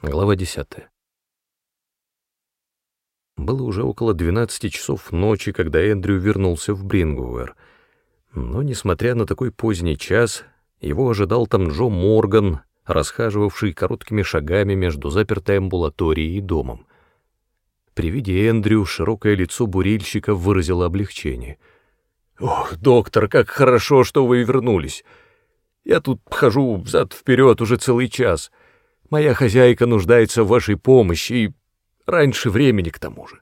Глава 10. Было уже около 12 часов ночи, когда Эндрю вернулся в Брингуэр. Но, несмотря на такой поздний час, его ожидал там Джо Морган, расхаживавший короткими шагами между запертой амбулаторией и домом. При виде Эндрю широкое лицо бурильщика выразило облегчение. «Ох, доктор, как хорошо, что вы вернулись! Я тут хожу взад-вперед уже целый час». Моя хозяйка нуждается в вашей помощи, и раньше времени к тому же.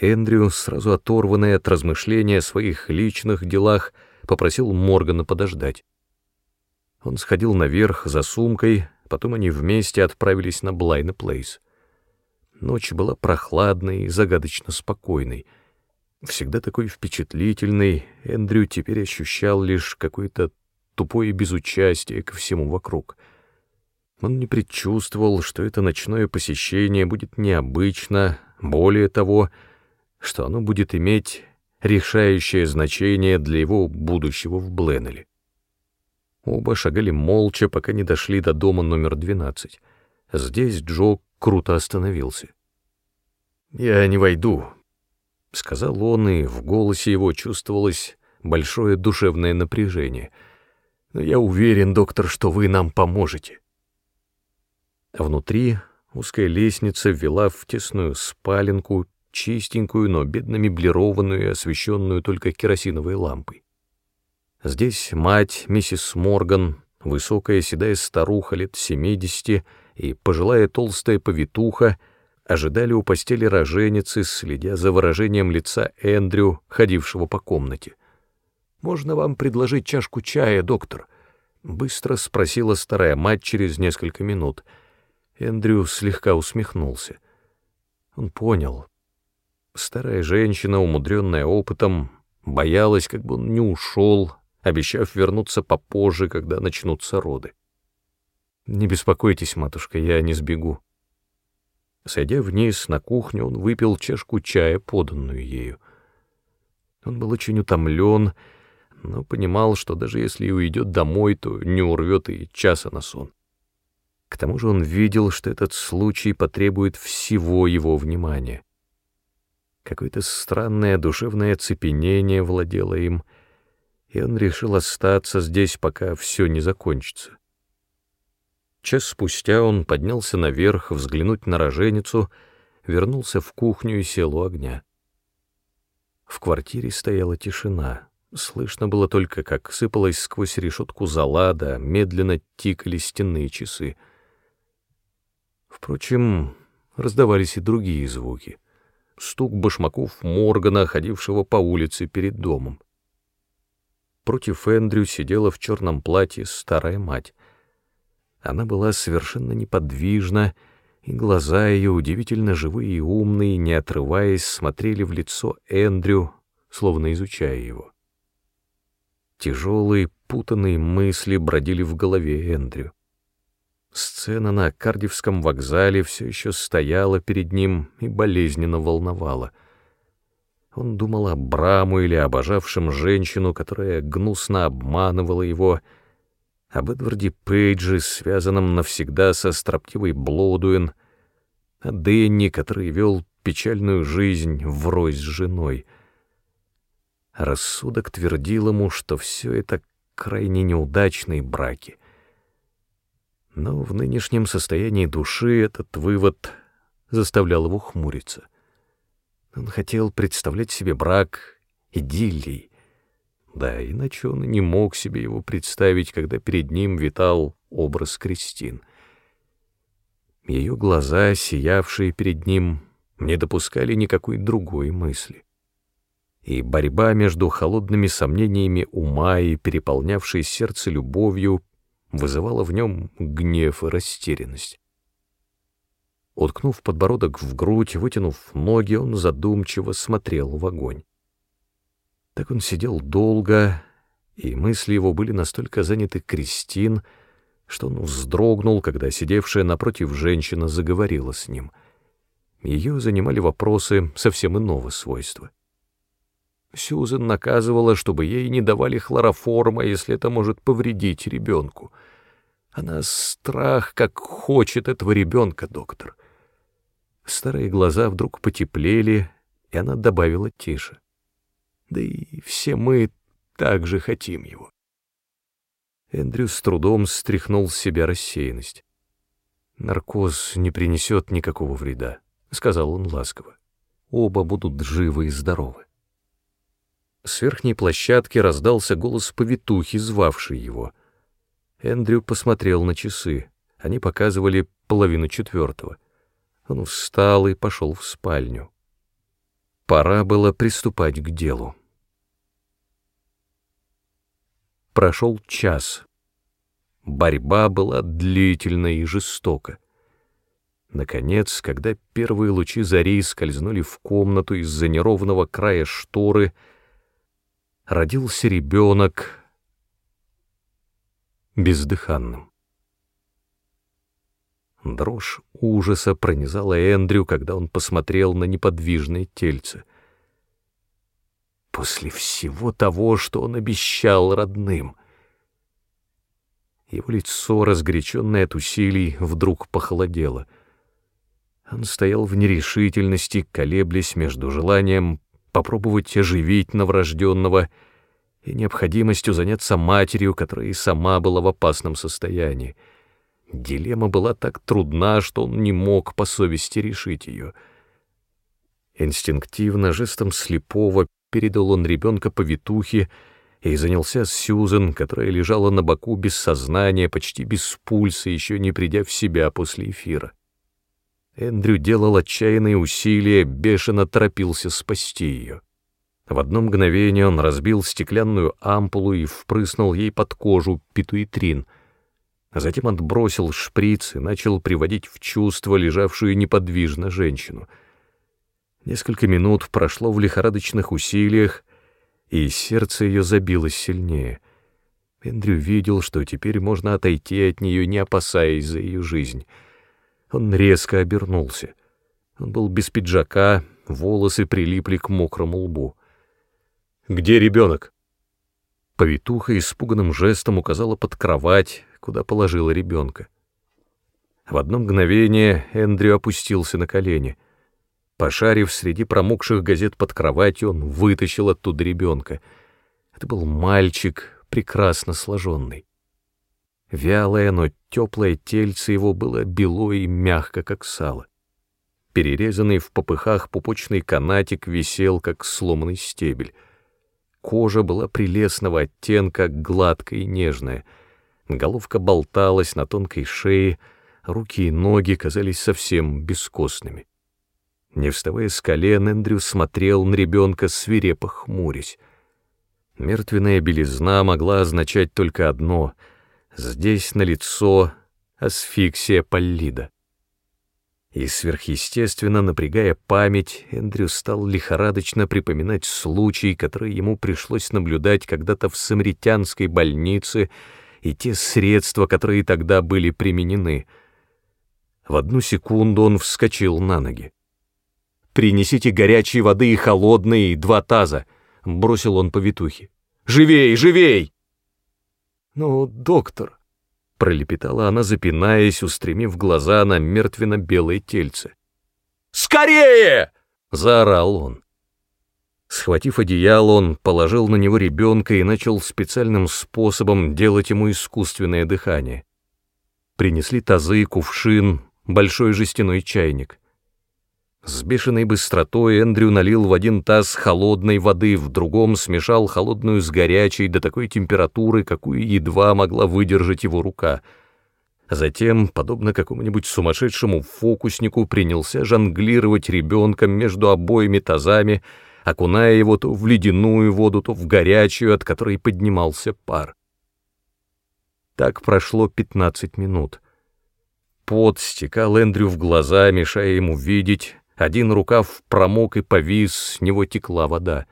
Эндрю, сразу оторванный от размышления о своих личных делах, попросил Моргана подождать. Он сходил наверх за сумкой, потом они вместе отправились на Блайна Плейс. Ночь была прохладной и загадочно спокойной. Всегда такой впечатлительный, Эндрю теперь ощущал лишь какое-то тупое безучастие ко всему вокруг — он не предчувствовал, что это ночное посещение будет необычно, более того, что оно будет иметь решающее значение для его будущего в Бленнеле. Оба шагали молча, пока не дошли до дома номер 12. Здесь Джо круто остановился. «Я не войду», — сказал он, и в голосе его чувствовалось большое душевное напряжение. «Но я уверен, доктор, что вы нам поможете». Внутри узкая лестница вела в тесную спаленку, чистенькую, но бедно меблированную и освещенную только керосиновой лампой. Здесь мать, миссис Морган, высокая седая старуха лет семидесяти и пожилая толстая повитуха ожидали у постели роженицы, следя за выражением лица Эндрю, ходившего по комнате. «Можно вам предложить чашку чая, доктор?» — быстро спросила старая мать через несколько минут — Эндрю слегка усмехнулся. Он понял. Старая женщина, умудренная опытом, боялась, как бы он не ушел, обещав вернуться попозже, когда начнутся роды. «Не беспокойтесь, матушка, я не сбегу». Сойдя вниз на кухню, он выпил чашку чая, поданную ею. Он был очень утомлен, но понимал, что даже если и уйдет домой, то не урвет и часа на сон. К тому же он видел, что этот случай потребует всего его внимания. Какое-то странное душевное оцепенение владело им, и он решил остаться здесь, пока все не закончится. Час спустя он поднялся наверх взглянуть на роженицу, вернулся в кухню и сел у огня. В квартире стояла тишина. Слышно было только, как сыпалась сквозь решетку зола, да медленно тикали стенные часы — Впрочем, раздавались и другие звуки. Стук башмаков Моргана, ходившего по улице перед домом. Против Эндрю сидела в черном платье старая мать. Она была совершенно неподвижна, и глаза ее, удивительно живые и умные, не отрываясь, смотрели в лицо Эндрю, словно изучая его. Тяжелые, путанные мысли бродили в голове Эндрю. Сцена на Кардивском вокзале все еще стояла перед ним и болезненно волновала. Он думал о Браму или обожавшем женщину, которая гнусно обманывала его, об Эдварде Пейджи, связанном навсегда со строптивой Блодуин, о Дэнни, который вел печальную жизнь врозь с женой. Рассудок твердил ему, что все это крайне неудачные браки — но в нынешнем состоянии души этот вывод заставлял его хмуриться. Он хотел представлять себе брак идиллией. Да, иначе он не мог себе его представить, когда перед ним витал образ Кристин. Ее глаза, сиявшие перед ним, не допускали никакой другой мысли. И борьба между холодными сомнениями ума и переполнявшей сердце любовью вызывало в нем гнев и растерянность. Уткнув подбородок в грудь, вытянув ноги, он задумчиво смотрел в огонь. Так он сидел долго, и мысли его были настолько заняты Кристин, что он вздрогнул, когда сидевшая напротив женщина заговорила с ним. Ее занимали вопросы совсем иного свойства. Сьюзен наказывала, чтобы ей не давали хлороформа, если это может повредить ребенку. Она страх, как хочет этого ребенка, доктор. Старые глаза вдруг потеплели, и она добавила тише. Да и все мы так же хотим его. Эндрю с трудом стряхнул с себя рассеянность. «Наркоз не принесет никакого вреда», — сказал он ласково. «Оба будут живы и здоровы». С верхней площадки раздался голос повитухи, звавшей его. Эндрю посмотрел на часы. Они показывали половину четвертого. Он встал и пошел в спальню. Пора было приступать к делу. Прошел час. Борьба была длительна и жестока. Наконец, когда первые лучи зари скользнули в комнату из-за неровного края шторы, родился ребенок бездыханным. Дрожь ужаса пронизала Эндрю, когда он посмотрел на неподвижное тельце — после всего того, что он обещал родным. Его лицо, разгоряченное от усилий, вдруг похолодело. Он стоял в нерешительности, колеблясь между желанием попробовать оживить новорожденного и необходимостью заняться матерью, которая и сама была в опасном состоянии. Дилемма была так трудна, что он не мог по совести решить ее. Инстинктивно, жестом слепого, передал он ребенка повитухе и занялся Сьюзен, которая лежала на боку без сознания, почти без пульса, еще не придя в себя после эфира. Эндрю делал отчаянные усилия, бешено торопился спасти ее. В одно мгновение он разбил стеклянную ампулу и впрыснул ей под кожу питуитрин, а затем отбросил шприц и начал приводить в чувство лежавшую неподвижно женщину — Несколько минут прошло в лихорадочных усилиях, и сердце ее забилось сильнее. Эндрю видел, что теперь можно отойти от нее, не опасаясь за ее жизнь. Он резко обернулся. Он был без пиджака, волосы прилипли к мокрому лбу. «Где ребенок?» Повитуха испуганным жестом указала под кровать, куда положила ребенка. В одно мгновение Эндрю опустился на колени — Пошарив среди промокших газет под кроватью, он вытащил оттуда ребенка. Это был мальчик, прекрасно сложенный. Вялое, но теплое тельце его было бело и мягко, как сало. Перерезанный в попыхах пупочный канатик висел, как сломанный стебель. Кожа была прелестного оттенка, гладкая и нежная. Головка болталась на тонкой шее, руки и ноги казались совсем бескостными. Не вставая с колен, Эндрю смотрел на ребенка, свирепо хмурясь. Мертвенная белизна могла означать только одно — здесь на лицо асфиксия паллида. И сверхъестественно, напрягая память, Эндрю стал лихорадочно припоминать случай, который ему пришлось наблюдать когда-то в самаритянской больнице, и те средства, которые тогда были применены. В одну секунду он вскочил на ноги. «Принесите горячей воды и холодной, и два таза», — бросил он повитухе. «Живей, живей!» «Ну, доктор», — пролепетала она, запинаясь, устремив глаза на мертвенно-белое тельце. «Скорее!» — заорал он. Схватив одеяло, он положил на него ребенка и начал специальным способом делать ему искусственное дыхание. Принесли тазы, кувшин, большой жестяной чайник — с бешеной быстротой Эндрю налил в один таз холодной воды, в другом смешал холодную с горячей до такой температуры, какую едва могла выдержать его рука. Затем, подобно какому-нибудь сумасшедшему фокуснику, принялся жонглировать ребенком между обоими тазами, окуная его то в ледяную воду, то в горячую, от которой поднимался пар. Так прошло пятнадцать минут. Пот стекал Эндрю в глаза, мешая ему видеть, один рукав промок и повис, с него текла вода.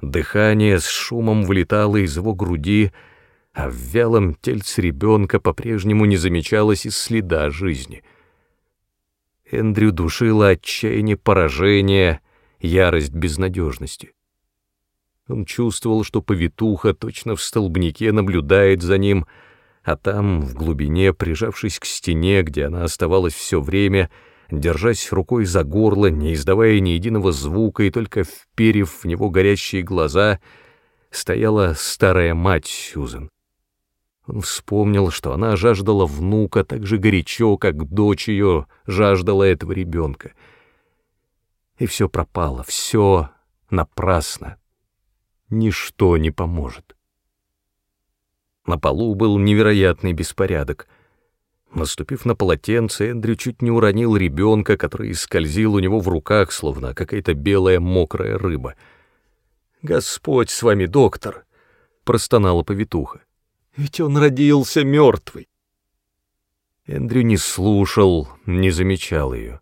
Дыхание с шумом вылетало из его груди, а в вялом тельце ребенка по-прежнему не замечалось и следа жизни. Эндрю душило отчаяние поражения, ярость безнадежности. Он чувствовал, что повитуха точно в столбнике наблюдает за ним, а там, в глубине, прижавшись к стене, где она оставалась все время, держась рукой за горло, не издавая ни единого звука и только вперев в него горящие глаза, стояла старая мать Сюзан. Он вспомнил, что она жаждала внука так же горячо, как дочь ее жаждала этого ребенка. И все пропало, все напрасно. Ничто не поможет. На полу был невероятный беспорядок. Наступив на полотенце, Эндрю чуть не уронил ребенка, который скользил у него в руках, словно какая-то белая мокрая рыба. «Господь с вами, доктор!» — простонала повитуха. «Ведь он родился мертвый!» Эндрю не слушал, не замечал ее.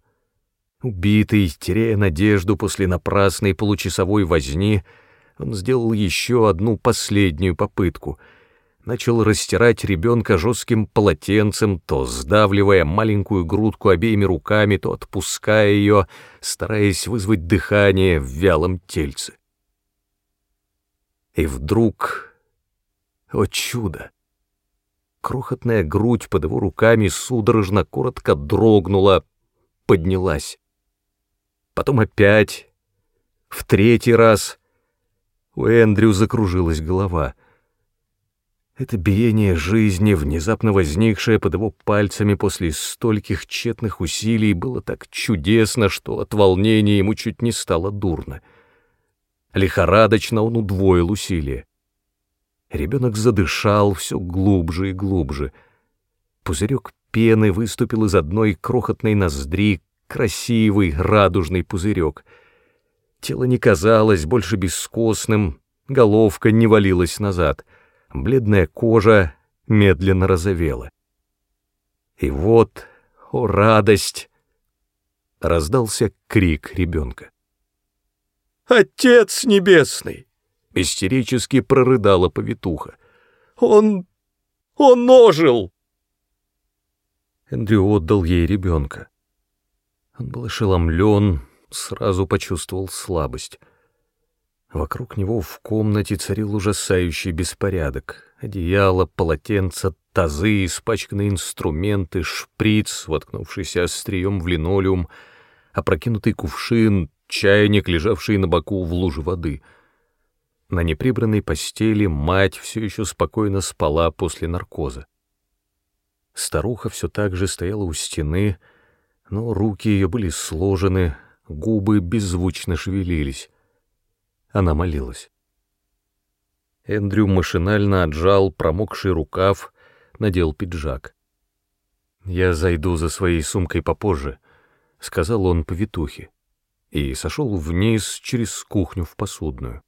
Убитый, теряя надежду после напрасной получасовой возни, он сделал еще одну последнюю попытку — начал растирать ребенка жестким полотенцем, то сдавливая маленькую грудку обеими руками, то отпуская ее, стараясь вызвать дыхание в вялом тельце. И вдруг, о чудо! Крохотная грудь под его руками судорожно, коротко дрогнула, поднялась. Потом опять, в третий раз. У Эндрю закружилась голова — это биение жизни, внезапно возникшее под его пальцами после стольких тщетных усилий, было так чудесно, что от волнения ему чуть не стало дурно. Лихорадочно он удвоил усилия. Ребенок задышал все глубже и глубже. Пузырек пены выступил из одной крохотной ноздри, красивый радужный пузырек. Тело не казалось больше бескостным, головка не валилась назад — бледная кожа медленно розовела. И вот, о радость! Раздался крик ребенка. «Отец небесный!» — истерически прорыдала повитуха. «Он... он ожил!» Эндрю отдал ей ребенка. Он был ошеломлен, сразу почувствовал слабость. Вокруг него в комнате царил ужасающий беспорядок. Одеяло, полотенца, тазы, испачканные инструменты, шприц, воткнувшийся острием в линолеум, опрокинутый кувшин, чайник, лежавший на боку в луже воды. На неприбранной постели мать все еще спокойно спала после наркоза. Старуха все так же стояла у стены, но руки ее были сложены, губы беззвучно шевелились. Она молилась. Эндрю машинально отжал промокший рукав, надел пиджак. «Я зайду за своей сумкой попозже», — сказал он повитухе, и сошел вниз через кухню в посудную.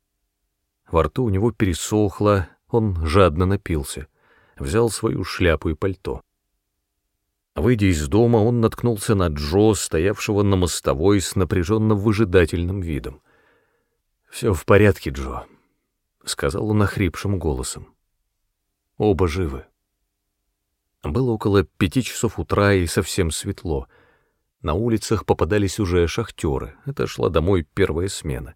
Во рту у него пересохло, он жадно напился, взял свою шляпу и пальто. Выйдя из дома, он наткнулся на Джо, стоявшего на мостовой с напряженно выжидательным видом. «Все в порядке, Джо», — сказал он охрипшим голосом. «Оба живы». Было около пяти часов утра и совсем светло. На улицах попадались уже шахтеры, это шла домой первая смена.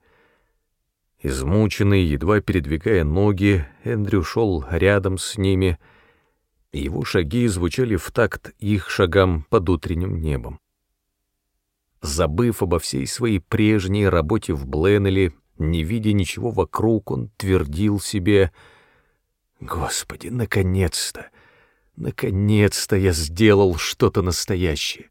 Измученный, едва передвигая ноги, Эндрю шел рядом с ними, и его шаги звучали в такт их шагам под утренним небом. Забыв обо всей своей прежней работе в Бленнеле не видя ничего вокруг, он твердил себе, «Господи, наконец-то! Наконец-то я сделал что-то настоящее!»